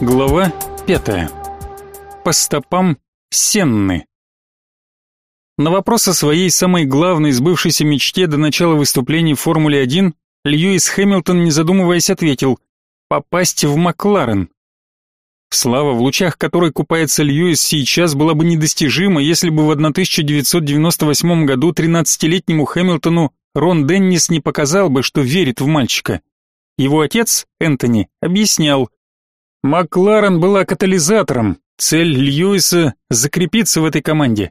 Глава пятая. По стопам Сенны. На вопрос о своей самой главной сбывшейся мечте до начала выступлений в Формуле-1 Льюис Хэмилтон, не задумываясь, ответил «попасть в Макларен». Слава, в лучах которой купается Льюис сейчас, была бы недостижима, если бы в 1998 году 13-летнему Хэмилтону Рон Деннис не показал бы, что верит в мальчика. Его отец, Энтони, объяснял, Макларен была катализатором, цель Льюиса – закрепиться в этой команде.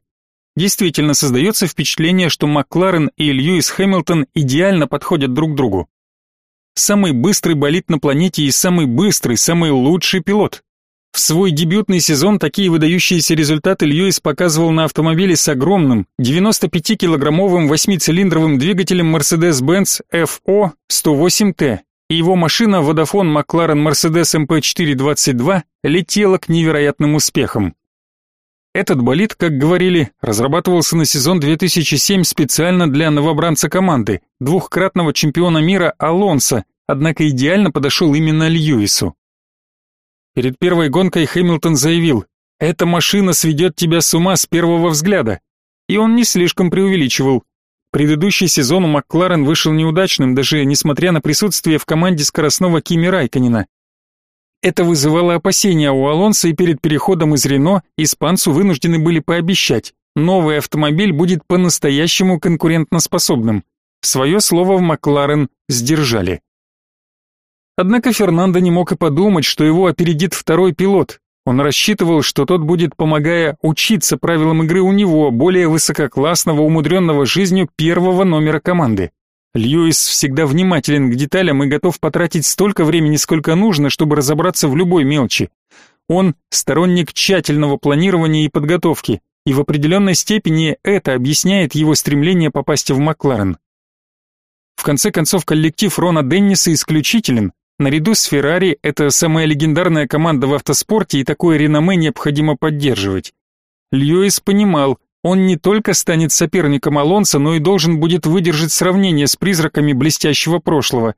Действительно создается впечатление, что Макларен и Льюис Хэмилтон идеально подходят друг другу. Самый быстрый болид на планете и самый быстрый, самый лучший пилот. В свой дебютный сезон такие выдающиеся результаты Льюис показывал на автомобиле с огромным 95-килограммовым восьмицилиндровым двигателем Mercedes-Benz FO 108T, и его машина Vodafone McLaren Mercedes MP422 летела к невероятным успехам. Этот болид, как говорили, разрабатывался на сезон 2007 специально для новобранца команды, двухкратного чемпиона мира Алонса, однако идеально подошел именно Льюису. Перед первой гонкой Хэмилтон заявил, «Эта машина сведет тебя с ума с первого взгляда». И он не слишком преувеличивал. Предыдущий сезон у Макларен вышел неудачным, даже несмотря на присутствие в команде скоростного Кими Райконина. Это вызывало опасения у Алонса, и перед переходом из Рено испанцу вынуждены были пообещать, новый автомобиль будет по-настоящему конкурентноспособным. Свое слово в Макларен сдержали. Однако Фернандо не мог и подумать, что его опередит второй пилот. Он рассчитывал, что тот будет, помогая учиться правилам игры у него, более высококлассного, умудренного жизнью первого номера команды. Льюис всегда внимателен к деталям и готов потратить столько времени, сколько нужно, чтобы разобраться в любой мелочи. Он сторонник тщательного планирования и подготовки, и в определенной степени это объясняет его стремление попасть в Макларен. В конце концов, коллектив Рона Денниса исключителен, Наряду с Феррари это самая легендарная команда в автоспорте, и такое реноме необходимо поддерживать. Льюис понимал, он не только станет соперником Алонсо, но и должен будет выдержать сравнение с призраками блестящего прошлого.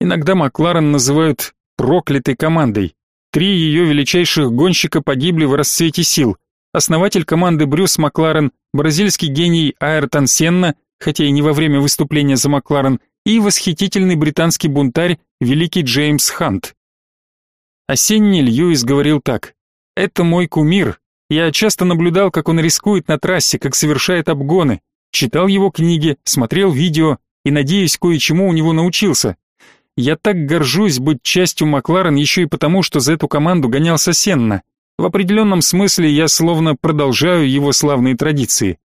Иногда Макларен называют проклятой командой. Три ее величайших гонщика погибли в расцвете сил. Основатель команды Брюс Макларен, бразильский гений Айртон Сенна, хотя и не во время выступления за Макларен, и восхитительный британский бунтарь великий Джеймс Хант. Осенний Льюис говорил так: "Это мой кумир. Я часто наблюдал, как он рискует на трассе, как совершает обгоны, читал его книги, смотрел видео и надеюсь, кое-чему у него научился. Я так горжусь быть частью Макларен еще и потому, что за эту команду гонялся Сенна. В определенном смысле я словно продолжаю его славные традиции.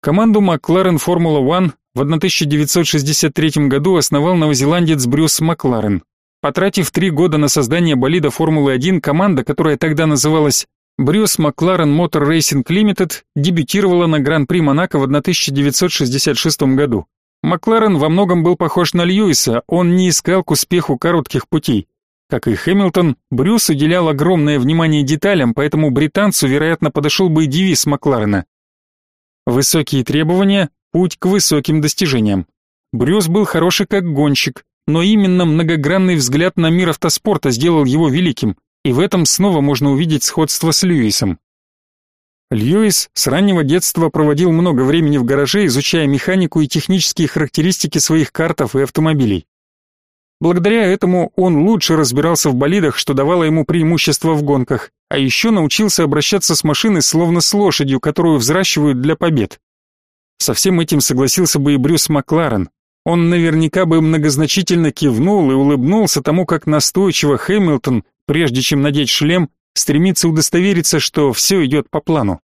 Команду Макларен Формула-1 в 1963 году основал новозеландец Брюс Макларен. Потратив три года на создание болида Формулы-1, команда, которая тогда называлась Bruce McLaren Motor Racing Limited, дебютировала на Гран-при Монако в 1966 году. Макларен во многом был похож на Льюиса, он не искал к успеху коротких путей. Как и Хэмилтон, Брюс уделял огромное внимание деталям, поэтому британцу, вероятно, подошел бы и девиз Макларена. Высокие требования, путь к высоким достижениям. Брюс был хороший как гонщик, но именно многогранный взгляд на мир автоспорта сделал его великим, и в этом снова можно увидеть сходство с Льюисом. Льюис с раннего детства проводил много времени в гараже, изучая механику и технические характеристики своих картов и автомобилей. Благодаря этому он лучше разбирался в болидах, что давало ему преимущество в гонках, а еще научился обращаться с машиной словно с лошадью, которую взращивают для побед. Со всем этим согласился бы и Брюс Макларен. Он наверняка бы многозначительно кивнул и улыбнулся тому, как настойчиво Хэмилтон, прежде чем надеть шлем, стремится удостовериться, что все идет по плану.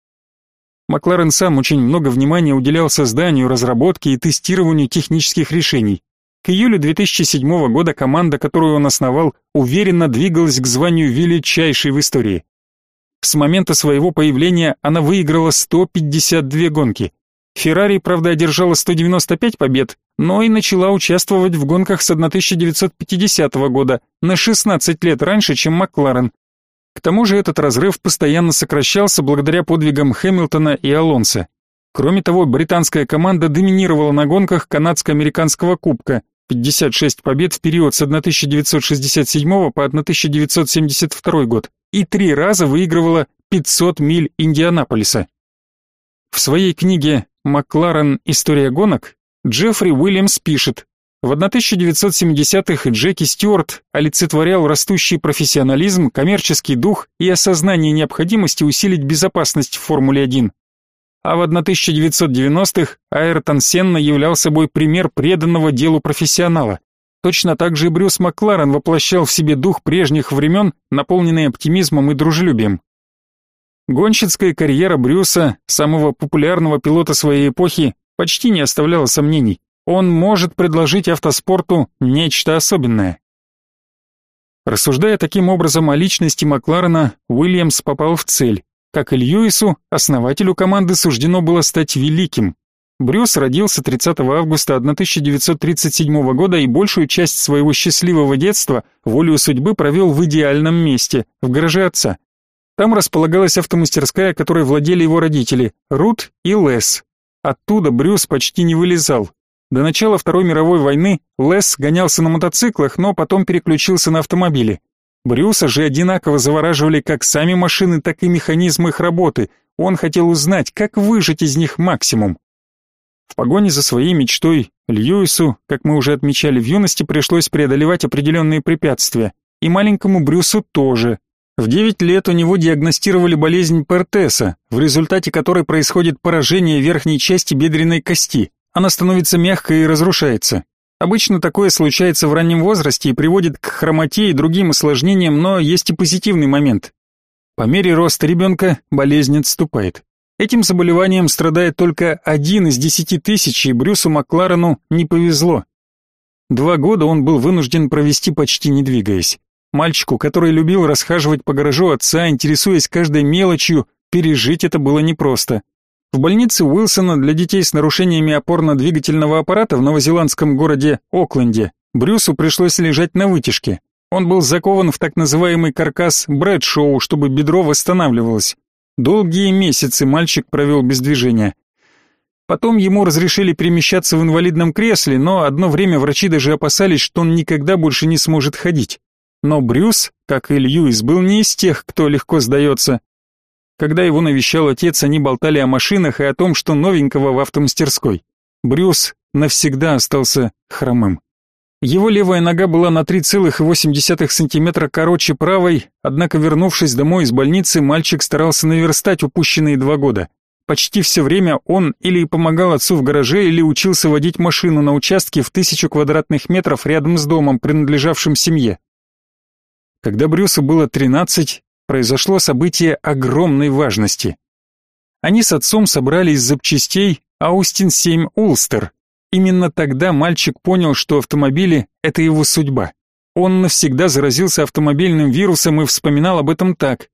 Макларен сам очень много внимания уделял созданию, разработке и тестированию технических решений. К июлю 2007 года команда, которую он основал, уверенно двигалась к званию величайшей в истории. С момента своего появления она выиграла 152 гонки. Феррари, правда, одержала 195 побед, но и начала участвовать в гонках с 1950 года, на 16 лет раньше, чем Макларен. К тому же этот разрыв постоянно сокращался благодаря подвигам Хэмилтона и Алонсо. Кроме того, британская команда доминировала на гонках канадско-американского кубка, 56 побед в период с 1967 по 1972 год, и три раза выигрывала 500 миль Индианаполиса. В своей книге «Макларен. История гонок» Джеффри Уильямс пишет, в 1970-х Джеки Стюарт олицетворял растущий профессионализм, коммерческий дух и осознание необходимости усилить безопасность в Формуле-1. А в 1990-х Айртон Сенна являл собой пример преданного делу профессионала. Точно так же и Брюс Макларен воплощал в себе дух прежних времен, наполненный оптимизмом и дружелюбием. Гонщицкая карьера Брюса, самого популярного пилота своей эпохи, почти не оставляла сомнений. Он может предложить автоспорту нечто особенное. Рассуждая таким образом о личности Макларена, Уильямс попал в цель. Как и Льюису, основателю команды суждено было стать великим. Брюс родился 30 августа 1937 года и большую часть своего счастливого детства волею судьбы провел в идеальном месте, в гараже отца. Там располагалась автомастерская, которой владели его родители, Рут и Лес. Оттуда Брюс почти не вылезал. До начала Второй мировой войны Лес гонялся на мотоциклах, но потом переключился на автомобили. Брюса же одинаково завораживали как сами машины, так и механизм их работы. Он хотел узнать, как выжать из них максимум. В погоне за своей мечтой Льюису, как мы уже отмечали в юности, пришлось преодолевать определенные препятствия. И маленькому Брюсу тоже. В 9 лет у него диагностировали болезнь Пертеса, в результате которой происходит поражение верхней части бедренной кости. Она становится мягкой и разрушается. Обычно такое случается в раннем возрасте и приводит к хромоте и другим осложнениям, но есть и позитивный момент. По мере роста ребенка болезнь отступает. Этим заболеванием страдает только один из десяти тысяч, и Брюсу Макларену не повезло. Два года он был вынужден провести почти не двигаясь. Мальчику, который любил расхаживать по гаражу отца, интересуясь каждой мелочью, пережить это было непросто. В больнице Уилсона для детей с нарушениями опорно-двигательного аппарата в новозеландском городе Окленде Брюсу пришлось лежать на вытяжке. Он был закован в так называемый каркас Брэдшоу, чтобы бедро восстанавливалось. Долгие месяцы мальчик провел без движения. Потом ему разрешили перемещаться в инвалидном кресле, но одно время врачи даже опасались, что он никогда больше не сможет ходить. Но Брюс, как и Льюис, был не из тех, кто легко сдается. Когда его навещал отец, они болтали о машинах и о том, что новенького в автомастерской. Брюс навсегда остался хромым. Его левая нога была на 3,8 сантиметра короче правой, однако вернувшись домой из больницы, мальчик старался наверстать упущенные два года. Почти все время он или помогал отцу в гараже, или учился водить машину на участке в тысячу квадратных метров рядом с домом, принадлежавшим семье. Когда Брюсу было 13, произошло событие огромной важности. Они с отцом собрали из запчастей Austin 7 Ulster. Именно тогда мальчик понял, что автомобили — это его судьба. Он навсегда заразился автомобильным вирусом и вспоминал об этом так.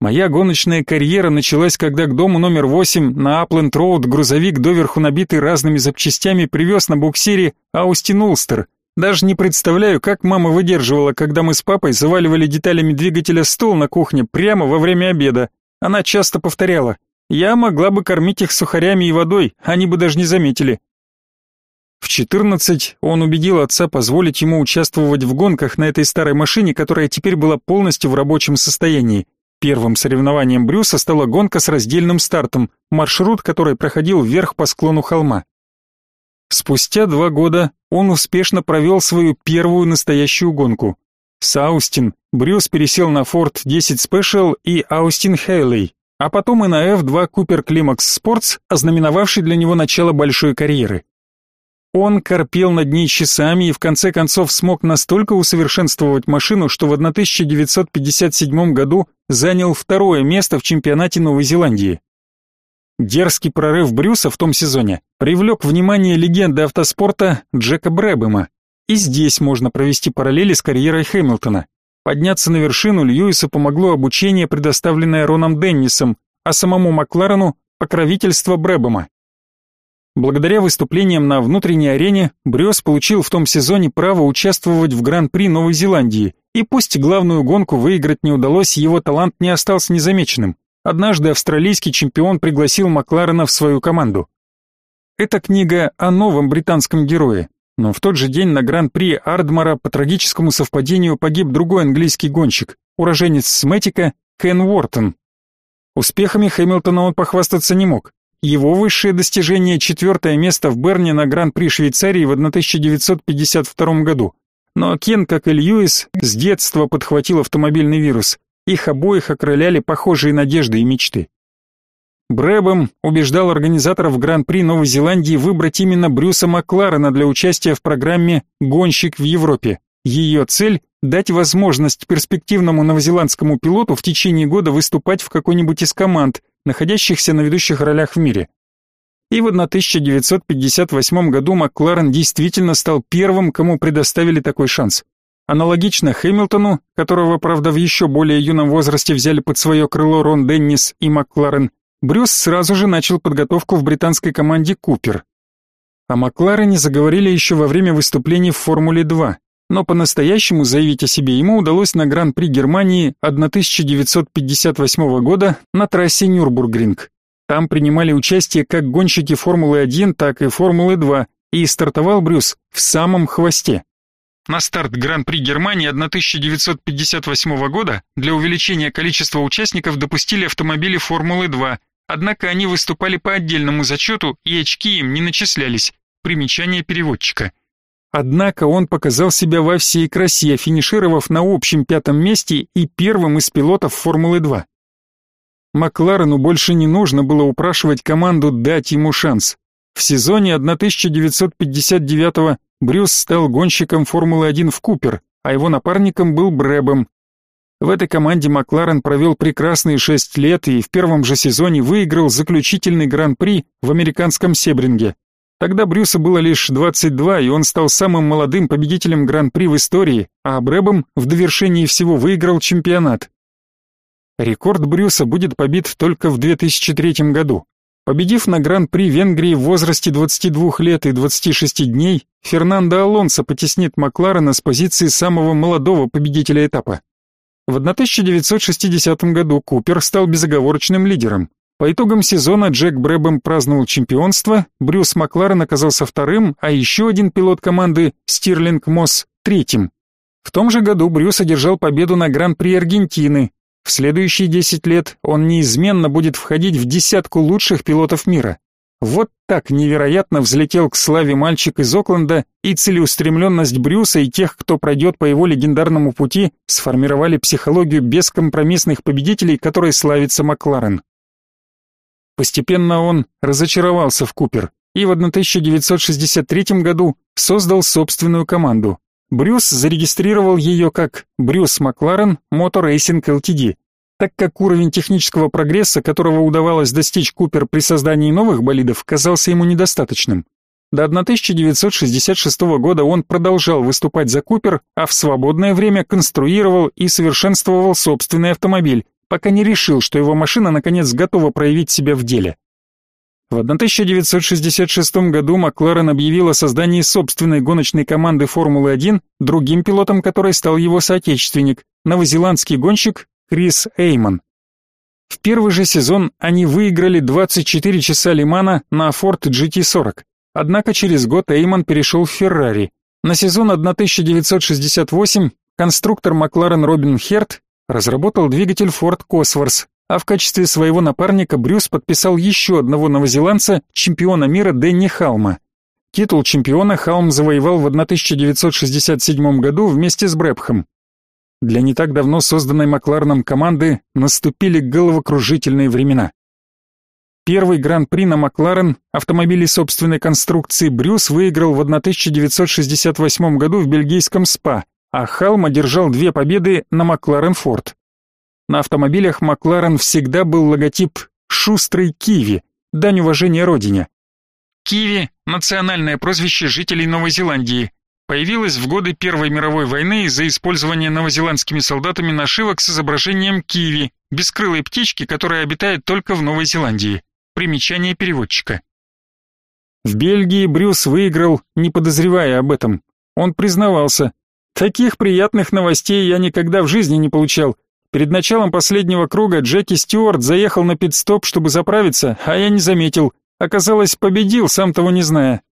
Моя гоночная карьера началась, когда к дому номер 8 на Upland Road грузовик, доверху набитый разными запчастями, привез на буксире Austin Ulster — даже не представляю, как мама выдерживала, когда мы с папой заваливали деталями двигателя стол на кухне прямо во время обеда. Она часто повторяла: "Я могла бы кормить их сухарями и водой, они бы даже не заметили". В 14 он убедил отца позволить ему участвовать в гонках на этой старой машине, которая теперь была полностью в рабочем состоянии. Первым соревнованием Брюса стала гонка с раздельным стартом, маршрут которой проходил вверх по склону холма. Спустя два года он успешно провел свою первую настоящую гонку. С Аустин Брюс пересел на Ford 10 Special и Аустин Хейлей, а потом и на F2 Cooper Climax Sports, ознаменовавший для него начало большой карьеры. Он корпел над ней часами и в конце концов смог настолько усовершенствовать машину, что в 1957 году занял второе место в чемпионате Новой Зеландии. Дерзкий прорыв Брюса в том сезоне привлек внимание легенды автоспорта Джека Брэбема. И здесь можно провести параллели с карьерой Хэмилтона. Подняться на вершину Льюису помогло обучение, предоставленное Роном Деннисом, а самому Макларену – покровительство Брэбема. Благодаря выступлениям на внутренней арене Брюс получил в том сезоне право участвовать в Гран-при Новой Зеландии, и пусть главную гонку выиграть не удалось, его талант не остался незамеченным. Однажды австралийский чемпион пригласил Макларена в свою команду. Эта книга о новом британском герое. Но в тот же день на Гран-при Ардмара по трагическому совпадению погиб другой английский гонщик, уроженец Сметика Кен Уортон. Успехами Хэмилтона он похвастаться не мог. Его высшее достижение – четвертое место в Берне на Гран-при Швейцарии в 1952 году. Но Кен, как и Льюис, с детства подхватил автомобильный вирус. Их обоих окрыляли похожие надежды и мечты. Брэбом убеждал организаторов Гран-при Новой Зеландии выбрать именно Брюса Макларена для участия в программе «Гонщик в Европе». Ее цель – дать возможность перспективному новозеландскому пилоту в течение года выступать в какой-нибудь из команд, находящихся на ведущих ролях в мире. И в 1958 году Макларен действительно стал первым, кому предоставили такой шанс. Аналогично Хэмилтону, которого, правда, в еще более юном возрасте взяли под свое крыло Рон Деннис и Макларен, Брюс сразу же начал подготовку в британской команде Купер. О Макларене заговорили еще во время выступлений в Формуле-2, но по-настоящему заявить о себе ему удалось на Гран-при Германии 1958 года на трассе Нюрбургринг. Там принимали участие как гонщики Формулы-1, так и Формулы-2, и стартовал Брюс в самом хвосте. На старт Гран-при Германии 1958 года для увеличения количества участников допустили автомобили Формулы-2, Однако они выступали по отдельному зачету, и очки им не начислялись. Примечание переводчика. Однако он показал себя во всей красе, финишировав на общем пятом месте и первым из пилотов Формулы-2. Макларену больше не нужно было упрашивать команду дать ему шанс. В сезоне 1959 Брюс стал гонщиком Формулы-1 в Купер, а его напарником был Брэбом, в этой команде Макларен провел прекрасные шесть лет и в первом же сезоне выиграл заключительный гран-при в американском Себринге. Тогда Брюсу было лишь 22, и он стал самым молодым победителем гран-при в истории, а Брэбом в довершении всего выиграл чемпионат. Рекорд Брюса будет побит только в 2003 году. Победив на гран-при Венгрии в возрасте 22 лет и 26 дней, Фернандо Алонсо потеснит Макларена с позиции самого молодого победителя этапа. В 1960 году Купер стал безоговорочным лидером. По итогам сезона Джек Брэбом праздновал чемпионство, Брюс Макларен оказался вторым, а еще один пилот команды, Стирлинг Мосс, третьим. В том же году Брюс одержал победу на Гран-при Аргентины. В следующие 10 лет он неизменно будет входить в десятку лучших пилотов мира. Вот так невероятно взлетел к славе мальчик из Окленда, и целеустремленность Брюса и тех, кто пройдет по его легендарному пути, сформировали психологию бескомпромиссных победителей, которой славится Макларен. Постепенно он разочаровался в Купер и в 1963 году создал собственную команду. Брюс зарегистрировал ее как Брюс Макларен Motor Racing Ltd, так как уровень технического прогресса, которого удавалось достичь Купер при создании новых болидов, казался ему недостаточным. До 1966 года он продолжал выступать за Купер, а в свободное время конструировал и совершенствовал собственный автомобиль, пока не решил, что его машина наконец готова проявить себя в деле. В 1966 году Макларен объявил о создании собственной гоночной команды Формулы-1, другим пилотом которой стал его соотечественник, новозеландский гонщик Крис Эймон. В первый же сезон они выиграли 24 часа Лимана на Ford GT40. Однако через год Эймон перешел в Феррари. На сезон 1968 конструктор Макларен Робин Херт разработал двигатель Ford Cosworth, а в качестве своего напарника Брюс подписал еще одного новозеландца, чемпиона мира Дэнни Халма. Титул чемпиона Халм завоевал в 1967 году вместе с Брэбхом. Для не так давно созданной Макларном команды наступили головокружительные времена. Первый гран-при на Макларен, автомобиле собственной конструкции Брюс выиграл в 1968 году в бельгийском СПА, а Халм одержал две победы на Макларен Форд. На автомобилях Макларен всегда был логотип «Шустрый Киви», дань уважения родине. Киви – национальное прозвище жителей Новой Зеландии, появилась в годы Первой мировой войны из-за использования новозеландскими солдатами нашивок с изображением киви, бескрылой птички, которая обитает только в Новой Зеландии. Примечание переводчика. В Бельгии Брюс выиграл, не подозревая об этом. Он признавался. «Таких приятных новостей я никогда в жизни не получал. Перед началом последнего круга Джеки Стюарт заехал на пит-стоп, чтобы заправиться, а я не заметил. Оказалось, победил, сам того не зная.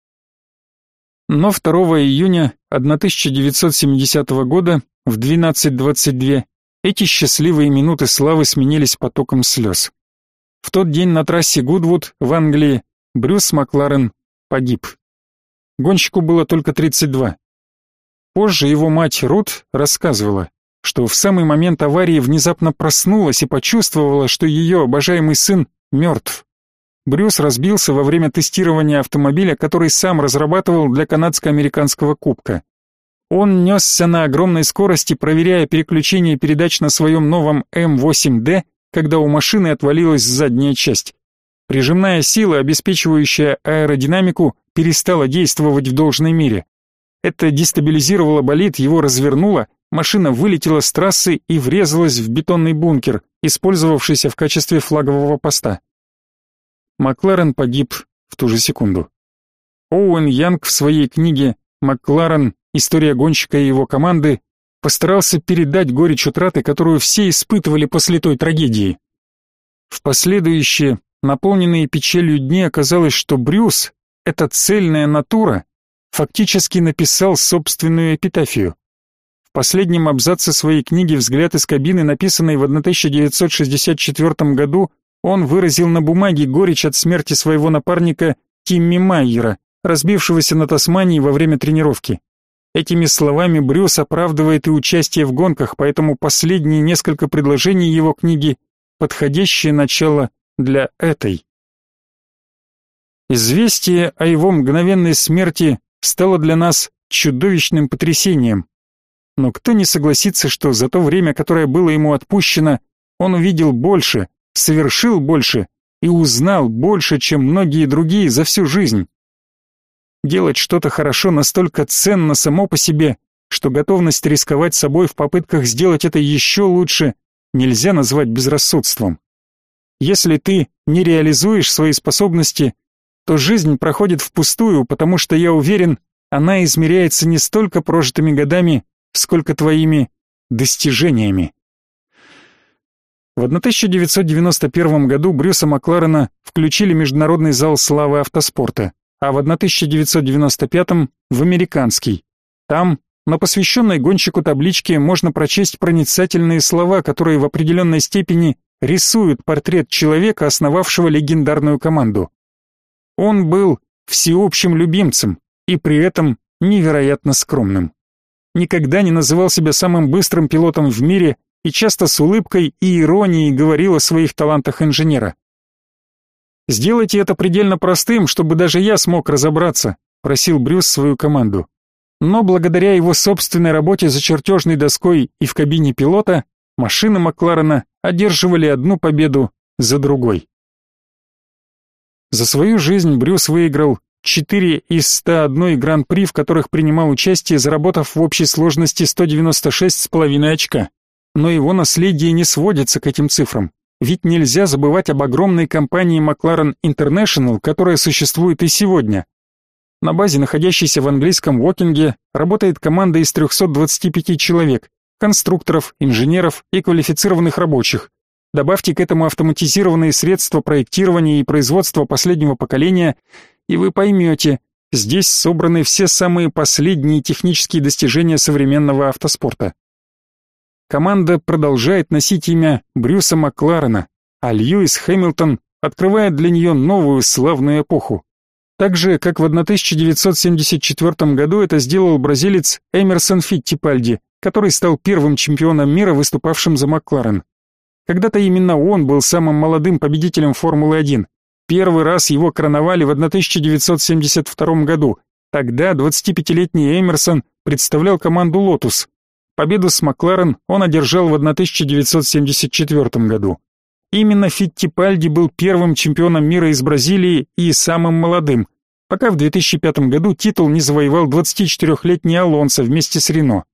Но 2 июня 1970 года в 12.22 эти счастливые минуты славы сменились потоком слез. В тот день на трассе Гудвуд в Англии Брюс Макларен погиб. Гонщику было только 32. Позже его мать Рут рассказывала, что в самый момент аварии внезапно проснулась и почувствовала, что ее обожаемый сын мертв. Брюс разбился во время тестирования автомобиля, который сам разрабатывал для канадско-американского кубка. Он несся на огромной скорости, проверяя переключение передач на своем новом М8D, когда у машины отвалилась задняя часть. Прижимная сила, обеспечивающая аэродинамику, перестала действовать в должной мере. Это дестабилизировало болид, его развернуло, машина вылетела с трассы и врезалась в бетонный бункер, использовавшийся в качестве флагового поста. Макларен погиб в ту же секунду. Оуэн Янг в своей книге «Макларен. История гонщика и его команды» постарался передать горечь утраты, которую все испытывали после той трагедии. В последующие, наполненные печалью дни, оказалось, что Брюс, эта цельная натура, фактически написал собственную эпитафию. В последнем абзаце своей книги «Взгляд из кабины», написанной в 1964 году, он выразил на бумаге горечь от смерти своего напарника Тимми Майера, разбившегося на Тасмании во время тренировки. Этими словами Брюс оправдывает и участие в гонках, поэтому последние несколько предложений его книги – подходящее начало для этой. Известие о его мгновенной смерти стало для нас чудовищным потрясением. Но кто не согласится, что за то время, которое было ему отпущено, он увидел больше, совершил больше и узнал больше, чем многие другие за всю жизнь. Делать что-то хорошо настолько ценно само по себе, что готовность рисковать собой в попытках сделать это еще лучше нельзя назвать безрассудством. Если ты не реализуешь свои способности, то жизнь проходит впустую, потому что я уверен, она измеряется не столько прожитыми годами, сколько твоими достижениями. В 1991 году Брюса Макларена включили в Международный зал славы автоспорта, а в 1995 в американский. Там, на посвященной гонщику табличке, можно прочесть проницательные слова, которые в определенной степени рисуют портрет человека, основавшего легендарную команду. Он был всеобщим любимцем и при этом невероятно скромным. Никогда не называл себя самым быстрым пилотом в мире и часто с улыбкой и иронией говорил о своих талантах инженера. «Сделайте это предельно простым, чтобы даже я смог разобраться», просил Брюс свою команду. Но благодаря его собственной работе за чертежной доской и в кабине пилота, машины Макларена одерживали одну победу за другой. За свою жизнь Брюс выиграл 4 из 101 гран-при, в которых принимал участие, заработав в общей сложности 196,5 очка. Но его наследие не сводится к этим цифрам. Ведь нельзя забывать об огромной компании McLaren International, которая существует и сегодня. На базе, находящейся в английском Уокинге, работает команда из 325 человек, конструкторов, инженеров и квалифицированных рабочих. Добавьте к этому автоматизированные средства проектирования и производства последнего поколения, и вы поймете, здесь собраны все самые последние технические достижения современного автоспорта. Команда продолжает носить имя Брюса Макларена, а Льюис Хэмилтон открывает для нее новую славную эпоху. Так же, как в 1974 году это сделал бразилец Эмерсон Фиттипальди, который стал первым чемпионом мира, выступавшим за Макларен. Когда-то именно он был самым молодым победителем Формулы-1. Первый раз его короновали в 1972 году. Тогда 25-летний Эмерсон представлял команду Lotus. Победу с Макларен он одержал в 1974 году. Именно Фиттипальди был первым чемпионом мира из Бразилии и самым молодым, пока в 2005 году титул не завоевал 24-летний Алонсо вместе с Рено.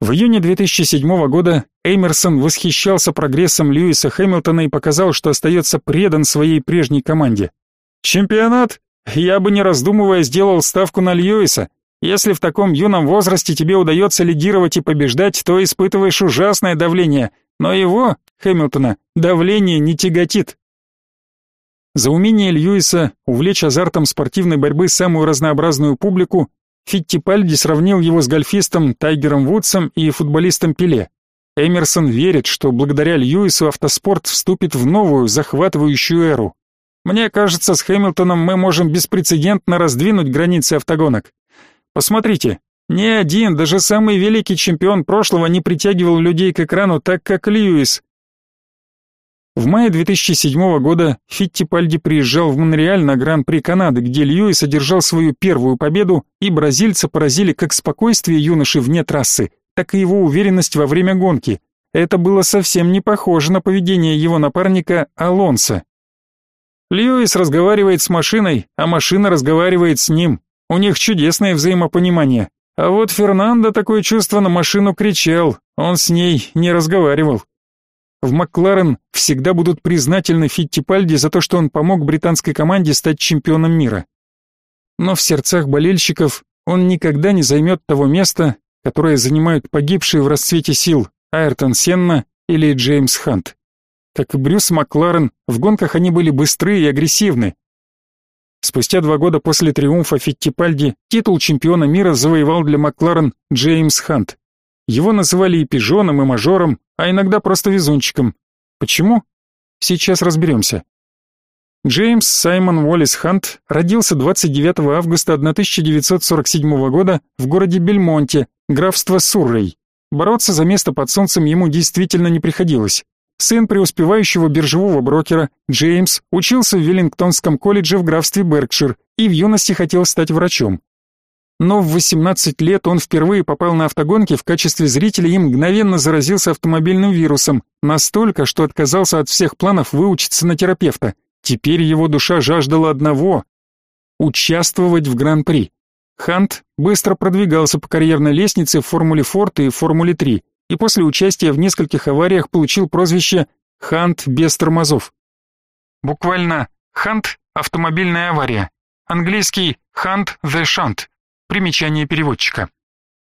В июне 2007 года Эмерсон восхищался прогрессом Льюиса Хэмилтона и показал, что остается предан своей прежней команде. «Чемпионат? Я бы не раздумывая сделал ставку на Льюиса. Если в таком юном возрасте тебе удается лидировать и побеждать, то испытываешь ужасное давление, но его, Хэмилтона, давление не тяготит. За умение Льюиса увлечь азартом спортивной борьбы самую разнообразную публику Фиттипальди сравнил его с гольфистом Тайгером Вудсом и футболистом Пеле. Эмерсон верит, что благодаря Льюису автоспорт вступит в новую, захватывающую эру. Мне кажется, с Хэмилтоном мы можем беспрецедентно раздвинуть границы автогонок. Посмотрите, ни один, даже самый великий чемпион прошлого не притягивал людей к экрану так, как Льюис. В мае 2007 года Фиттипальди приезжал в Монреаль на Гран-при Канады, где Льюис одержал свою первую победу, и бразильца поразили как спокойствие юноши вне трассы, так и его уверенность во время гонки. Это было совсем не похоже на поведение его напарника Алонса. Льюис разговаривает с машиной, а машина разговаривает с ним. У них чудесное взаимопонимание. А вот Фернандо такое чувство на машину кричал, он с ней не разговаривал. В Макларен всегда будут признательны Фиттипальди за то, что он помог британской команде стать чемпионом мира. Но в сердцах болельщиков он никогда не займет того места, которое занимают погибшие в расцвете сил Айртон Сенна или Джеймс Хант. Как и Брюс Макларен, в гонках они были быстры и агрессивны. Спустя два года после триумфа Фиттипальди титул чемпиона мира завоевал для Макларен Джеймс Хант. Его называли и пижоном, и мажором, а иногда просто везунчиком. Почему? Сейчас разберемся. Джеймс Саймон Уоллес Хант родился 29 августа 1947 года в городе Бельмонте, графство Суррей. Бороться за место под солнцем ему действительно не приходилось. Сын преуспевающего биржевого брокера, Джеймс учился в Веллингтонском колледже в графстве Беркшир и в юности хотел стать врачом но в 18 лет он впервые попал на автогонки в качестве зрителя и мгновенно заразился автомобильным вирусом, настолько, что отказался от всех планов выучиться на терапевта. Теперь его душа жаждала одного — участвовать в Гран-при. Хант быстро продвигался по карьерной лестнице в Формуле Форд и Формуле 3, и после участия в нескольких авариях получил прозвище «Хант без тормозов». Буквально «Хант — автомобильная авария», английский «Хант the Shunt», Примечание переводчика.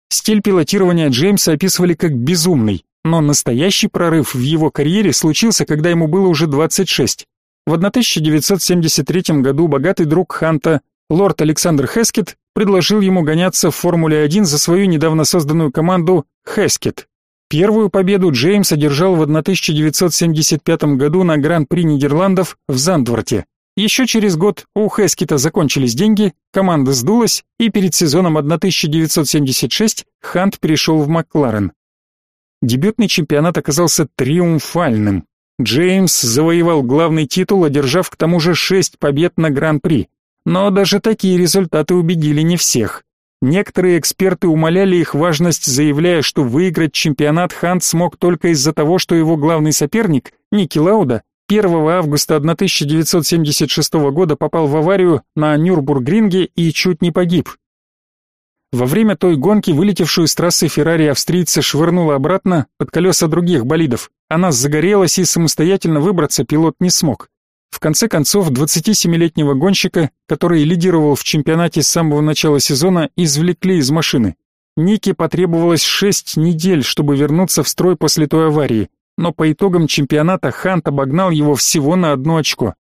Стиль пилотирования Джеймса описывали как безумный, но настоящий прорыв в его карьере случился, когда ему было уже 26. В 1973 году богатый друг Ханта, лорд Александр Хескет, предложил ему гоняться в Формуле-1 за свою недавно созданную команду Хескет. Первую победу Джеймс одержал в 1975 году на Гран-при Нидерландов в Зандворте. Еще через год у Хескита закончились деньги, команда сдулась, и перед сезоном 1976 Хант перешел в Макларен. Дебютный чемпионат оказался триумфальным. Джеймс завоевал главный титул, одержав к тому же шесть побед на Гран-при. Но даже такие результаты убедили не всех. Некоторые эксперты умаляли их важность, заявляя, что выиграть чемпионат Хант смог только из-за того, что его главный соперник, Ники Лауда, 1 августа 1976 года попал в аварию на Нюрбургринге и чуть не погиб. Во время той гонки вылетевшую с трассы Феррари австрийца швырнуло обратно под колеса других болидов. Она загорелась и самостоятельно выбраться пилот не смог. В конце концов, 27-летнего гонщика, который лидировал в чемпионате с самого начала сезона, извлекли из машины. Нике потребовалось 6 недель, чтобы вернуться в строй после той аварии но по итогам чемпионата Хант обогнал его всего на одно очко.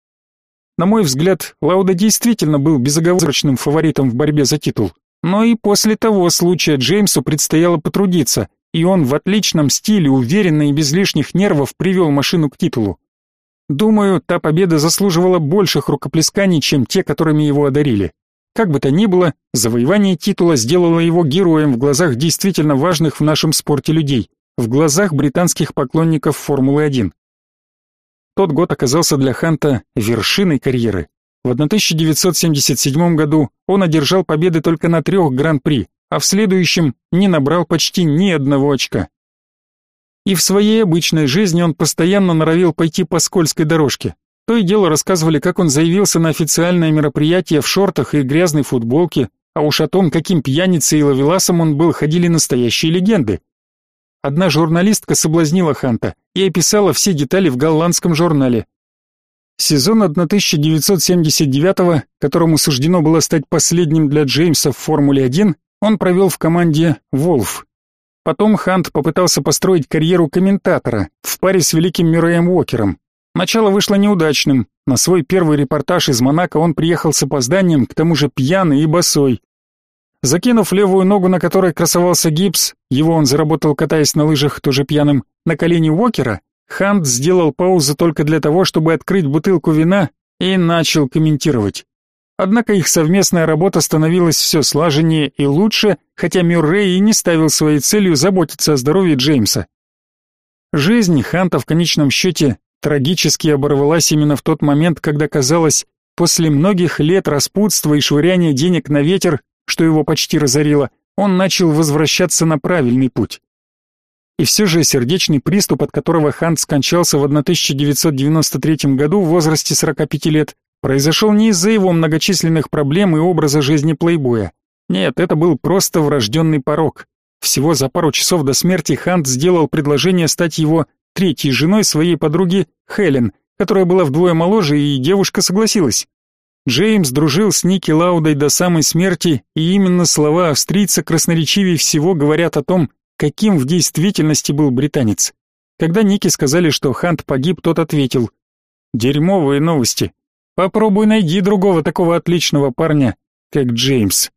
На мой взгляд, Лауда действительно был безоговорочным фаворитом в борьбе за титул. Но и после того случая Джеймсу предстояло потрудиться, и он в отличном стиле, уверенно и без лишних нервов привел машину к титулу. Думаю, та победа заслуживала больших рукоплесканий, чем те, которыми его одарили. Как бы то ни было, завоевание титула сделало его героем в глазах действительно важных в нашем спорте людей в глазах британских поклонников Формулы-1. Тот год оказался для Ханта вершиной карьеры. В 1977 году он одержал победы только на трех гран-при, а в следующем не набрал почти ни одного очка. И в своей обычной жизни он постоянно норовил пойти по скользкой дорожке. То и дело рассказывали, как он заявился на официальное мероприятие в шортах и грязной футболке, а уж о том, каким пьяницей и ловеласом он был, ходили настоящие легенды. Одна журналистка соблазнила Ханта и описала все детали в голландском журнале. Сезон 1979 которому суждено было стать последним для Джеймса в Формуле-1, он провел в команде «Волф». Потом Хант попытался построить карьеру комментатора в паре с великим Мюрреем Уокером. Начало вышло неудачным, На свой первый репортаж из Монако он приехал с опозданием, к тому же пьяный и босой. Закинув левую ногу, на которой красовался гипс, его он заработал, катаясь на лыжах, тоже пьяным, на колени Уокера, Хант сделал паузу только для того, чтобы открыть бутылку вина и начал комментировать. Однако их совместная работа становилась все слаженнее и лучше, хотя Мюррей и не ставил своей целью заботиться о здоровье Джеймса. Жизнь Ханта в конечном счете трагически оборвалась именно в тот момент, когда казалось, после многих лет распутства и швыряния денег на ветер, что его почти разорило, он начал возвращаться на правильный путь. И все же сердечный приступ, от которого Хант скончался в 1993 году в возрасте 45 лет, произошел не из-за его многочисленных проблем и образа жизни плейбоя. Нет, это был просто врожденный порок. Всего за пару часов до смерти Хант сделал предложение стать его третьей женой своей подруги Хелен, которая была вдвое моложе, и девушка согласилась. Джеймс дружил с Ники Лаудой до самой смерти, и именно слова австрийца красноречивее всего говорят о том, каким в действительности был британец. Когда Ники сказали, что Хант погиб, тот ответил: "Дерьмовые новости. Попробуй найди другого такого отличного парня, как Джеймс".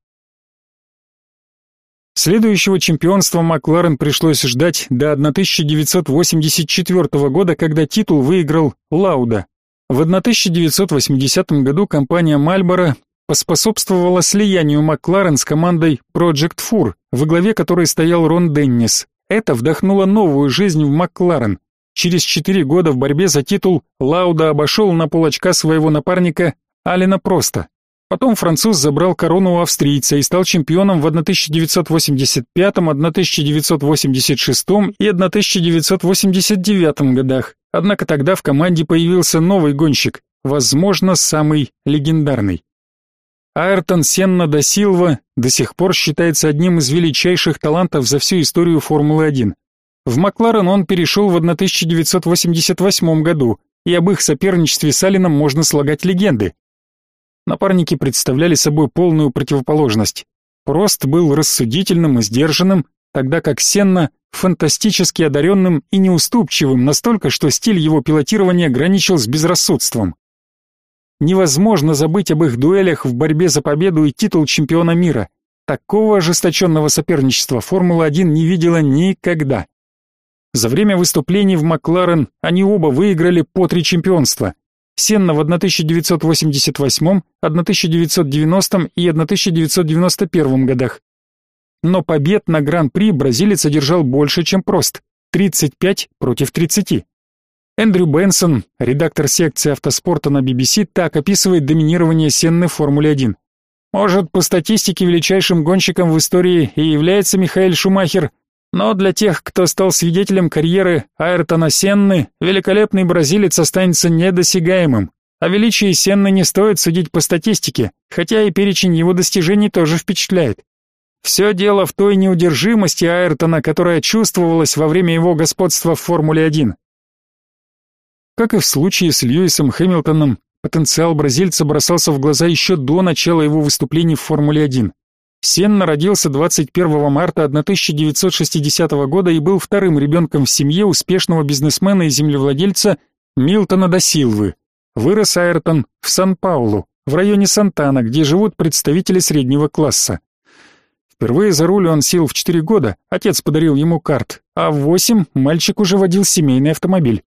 Следующего чемпионства Макларен пришлось ждать до 1984 года, когда титул выиграл Лауда. В 1980 году компания Marlboro поспособствовала слиянию Макларен с командой Project Fur, во главе которой стоял Рон Деннис. Это вдохнуло новую жизнь в Макларен. Через четыре года в борьбе за титул Лауда обошел на полочка своего напарника Алина Проста. Потом француз забрал корону у австрийца и стал чемпионом в 1985, 1986 и 1989 годах. Однако тогда в команде появился новый гонщик, возможно, самый легендарный. Айртон Сенна да Силва до сих пор считается одним из величайших талантов за всю историю Формулы-1. В Макларен он перешел в 1988 году, и об их соперничестве с Алином можно слагать легенды. Напарники представляли собой полную противоположность. Прост был рассудительным и сдержанным, тогда как Сенна фантастически одаренным и неуступчивым настолько, что стиль его пилотирования граничил с безрассудством. Невозможно забыть об их дуэлях в борьбе за победу и титул чемпиона мира. Такого ожесточенного соперничества Формула-1 не видела никогда. За время выступлений в Макларен они оба выиграли по три чемпионства. Сенна в 1988, 1990 и 1991 годах. Но побед на Гран-при бразилец одержал больше, чем Прост – 35 против 30. Эндрю Бенсон, редактор секции автоспорта на BBC, так описывает доминирование Сенны в Формуле-1. Может, по статистике величайшим гонщиком в истории и является Михаэль Шумахер, но для тех, кто стал свидетелем карьеры Айртона Сенны, великолепный бразилец останется недосягаемым. О величии Сенны не стоит судить по статистике, хотя и перечень его достижений тоже впечатляет. Все дело в той неудержимости Айртона, которая чувствовалась во время его господства в Формуле-1. Как и в случае с Льюисом Хэмилтоном, потенциал бразильца бросался в глаза еще до начала его выступлений в Формуле-1. Сенна родился 21 марта 1960 года и был вторым ребенком в семье успешного бизнесмена и землевладельца Милтона да Силвы. Вырос Айртон в Сан-Паулу, в районе Сантана, где живут представители среднего класса. Впервые за руль он сел в 4 года, отец подарил ему карт, а в 8 мальчик уже водил семейный автомобиль.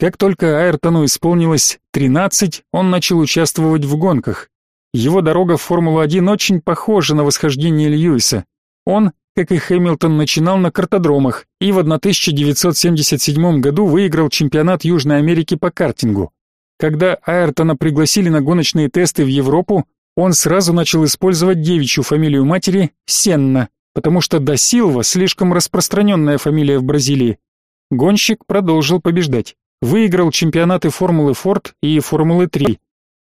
Как только Айртону исполнилось 13, он начал участвовать в гонках. Его дорога в Формулу-1 очень похожа на восхождение Льюиса. Он, как и Хэмилтон, начинал на картодромах и в 1977 году выиграл чемпионат Южной Америки по картингу. Когда Айртона пригласили на гоночные тесты в Европу, он сразу начал использовать девичью фамилию матери Сенна, потому что да Силва слишком распространенная фамилия в Бразилии. Гонщик продолжил побеждать выиграл чемпионаты Формулы Форд и Формулы 3.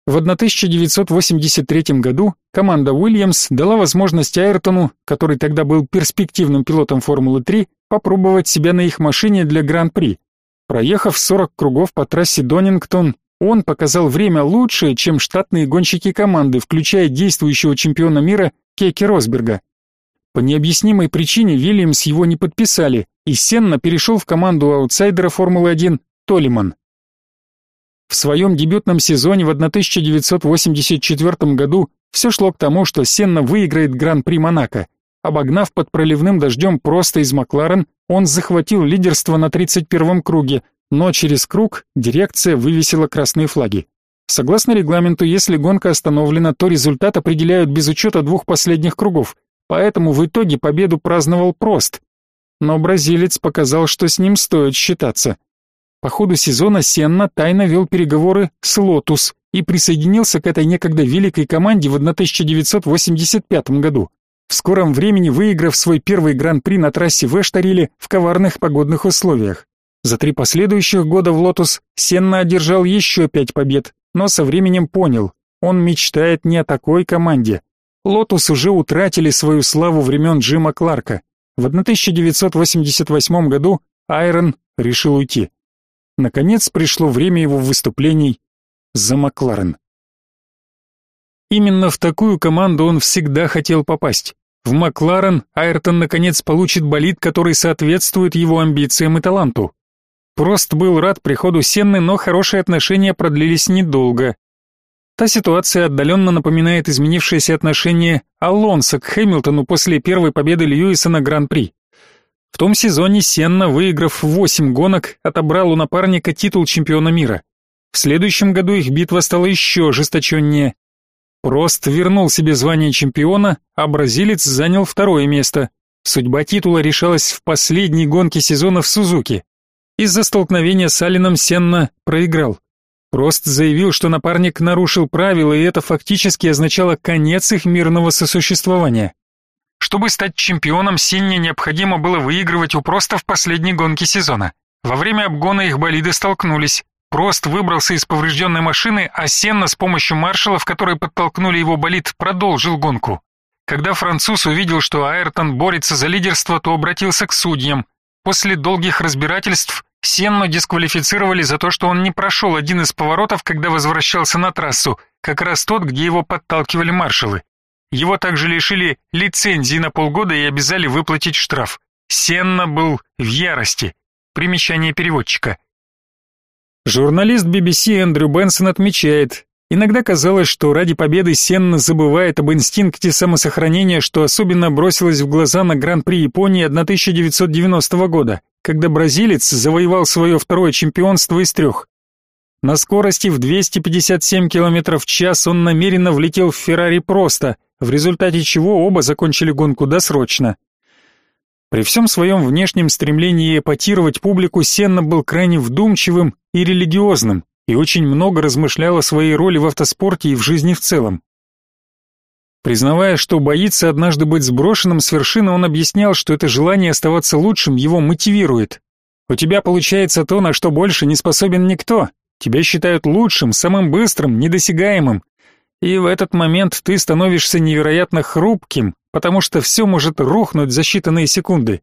В 1983 году команда Уильямс дала возможность Айртону, который тогда был перспективным пилотом Формулы 3, попробовать себя на их машине для Гран-при. Проехав 40 кругов по трассе Донингтон, он показал время лучшее, чем штатные гонщики команды, включая действующего чемпиона мира Кеки Росберга. По необъяснимой причине Вильямс его не подписали, и Сенна перешел в команду аутсайдера Формулы-1 Толиман. В своем дебютном сезоне в 1984 году все шло к тому, что Сенна выиграет Гран-при Монако. Обогнав под проливным дождем просто из Макларен, он захватил лидерство на 31-м круге, но через круг дирекция вывесила красные флаги. Согласно регламенту, если гонка остановлена, то результат определяют без учета двух последних кругов, поэтому в итоге победу праздновал Прост. Но бразилец показал, что с ним стоит считаться. По ходу сезона Сенна тайно вел переговоры с Lotus и присоединился к этой некогда великой команде в 1985 году. В скором времени выиграв свой первый гран-при на трассе в Эшториле в коварных погодных условиях. За три последующих года в Lotus Сенна одержал еще пять побед, но со временем понял, он мечтает не о такой команде. Lotus уже утратили свою славу времен Джима Кларка. В 1988 году Айртон решил уйти. Наконец пришло время его выступлений за Макларен. Именно в такую команду он всегда хотел попасть. В Макларен Айртон наконец получит болид, который соответствует его амбициям и таланту. Прост был рад приходу Сенны, но хорошие отношения продлились недолго. Та ситуация отдаленно напоминает изменившееся отношение Алонсо к Хэмилтону после первой победы Льюиса на Гран-при. В том сезоне Сенна, выиграв 8 гонок, отобрал у напарника титул чемпиона мира. В следующем году их битва стала еще ожесточеннее. Прост вернул себе звание чемпиона, а бразилец занял второе место. Судьба титула решалась в последней гонке сезона в Сузуки. Из-за столкновения с Алином Сенна проиграл. Прост заявил, что напарник нарушил правила, и это фактически означало конец их мирного сосуществования. Чтобы стать чемпионом, Сенне необходимо было выигрывать у Проста в последней гонке сезона. Во время обгона их болиды столкнулись. Прост выбрался из поврежденной машины, а Сенна с помощью маршалов, которые подтолкнули его болид, продолжил гонку. Когда француз увидел, что Айртон борется за лидерство, то обратился к судьям. После долгих разбирательств Сенну дисквалифицировали за то, что он не прошел один из поворотов, когда возвращался на трассу, как раз тот, где его подталкивали маршалы. Его также лишили лицензии на полгода и обязали выплатить штраф. Сенна был в ярости. Примечание переводчика. Журналист BBC Эндрю Бенсон отмечает, иногда казалось, что ради победы Сенна забывает об инстинкте самосохранения, что особенно бросилось в глаза на Гран-при Японии 1990 года, когда бразилец завоевал свое второе чемпионство из трех. На скорости в 257 км в час он намеренно влетел в Феррари просто, в результате чего оба закончили гонку досрочно. При всем своем внешнем стремлении эпатировать публику Сенна был крайне вдумчивым и религиозным, и очень много размышлял о своей роли в автоспорте и в жизни в целом. Признавая, что боится однажды быть сброшенным с вершины, он объяснял, что это желание оставаться лучшим его мотивирует. У тебя получается то, на что больше не способен никто. Тебя считают лучшим, самым быстрым, недосягаемым. И в этот момент ты становишься невероятно хрупким, потому что все может рухнуть за считанные секунды.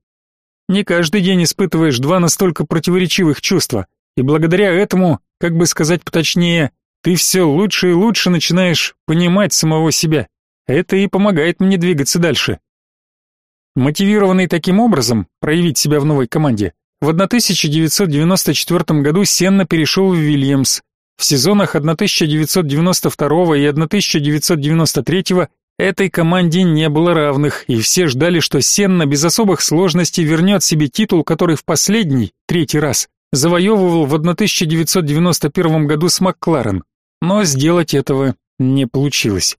Не каждый день испытываешь два настолько противоречивых чувства, и благодаря этому, как бы сказать поточнее, ты все лучше и лучше начинаешь понимать самого себя. Это и помогает мне двигаться дальше. Мотивированный таким образом проявить себя в новой команде, в 1994 году Сенна перешел в Вильямс. В сезонах 1992 и 1993 Этой команде не было равных, и все ждали, что Сенна без особых сложностей вернет себе титул, который в последний, третий раз, завоевывал в 1991 году с Маккларен. Но сделать этого не получилось.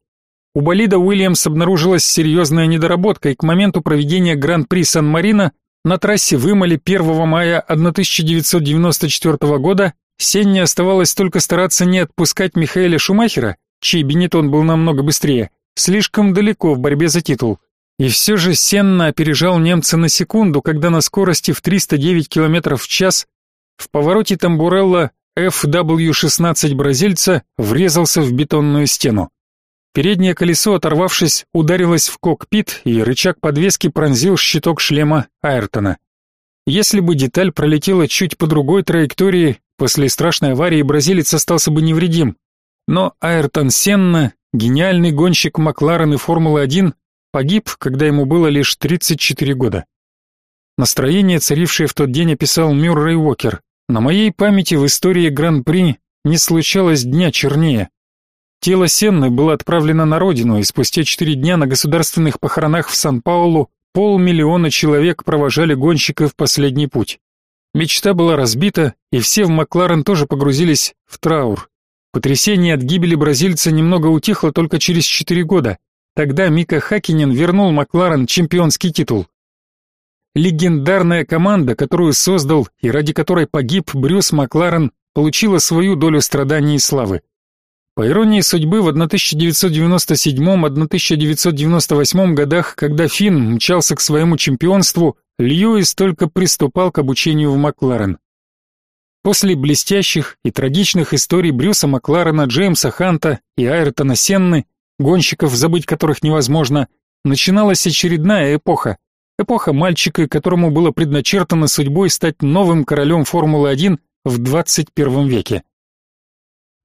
У болида Уильямс обнаружилась серьезная недоработка, и к моменту проведения Гран-при Сан-Марино на трассе Вымали 1 мая 1994 года Сенне оставалось только стараться не отпускать Михаэля Шумахера, чей Бенетон был намного быстрее, слишком далеко в борьбе за титул. И все же Сенна опережал немца на секунду, когда на скорости в 309 км в час в повороте Тамбурелла FW-16 бразильца врезался в бетонную стену. Переднее колесо, оторвавшись, ударилось в кокпит, и рычаг подвески пронзил щиток шлема Айртона. Если бы деталь пролетела чуть по другой траектории, после страшной аварии бразилец остался бы невредим. Но Айртон Сенна гениальный гонщик Макларен и Формулы-1, погиб, когда ему было лишь 34 года. Настроение, царившее в тот день, описал Мюррей Уокер. На моей памяти в истории Гран-при не случалось дня чернее. Тело Сенны было отправлено на родину, и спустя четыре дня на государственных похоронах в Сан-Паулу полмиллиона человек провожали гонщика в последний путь. Мечта была разбита, и все в Макларен тоже погрузились в траур. Потрясение от гибели бразильца немного утихло только через четыре года. Тогда Мика Хакинен вернул Макларен чемпионский титул. Легендарная команда, которую создал и ради которой погиб Брюс Макларен, получила свою долю страданий и славы. По иронии судьбы, в 1997-1998 годах, когда Финн мчался к своему чемпионству, Льюис только приступал к обучению в Макларен. После блестящих и трагичных историй Брюса Макларена, Джеймса Ханта и Айртона Сенны, гонщиков, забыть которых невозможно, начиналась очередная эпоха. Эпоха мальчика, которому было предначертано судьбой стать новым королем Формулы-1 в 21 веке.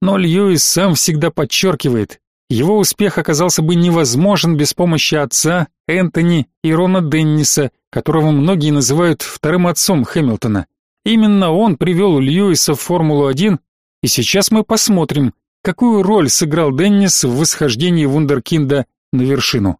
Но Льюис сам всегда подчеркивает, его успех оказался бы невозможен без помощи отца, Энтони и Рона Денниса, которого многие называют вторым отцом Хэмилтона. Именно он привел Льюиса в Формулу-1, и сейчас мы посмотрим, какую роль сыграл Деннис в восхождении вундеркинда на вершину.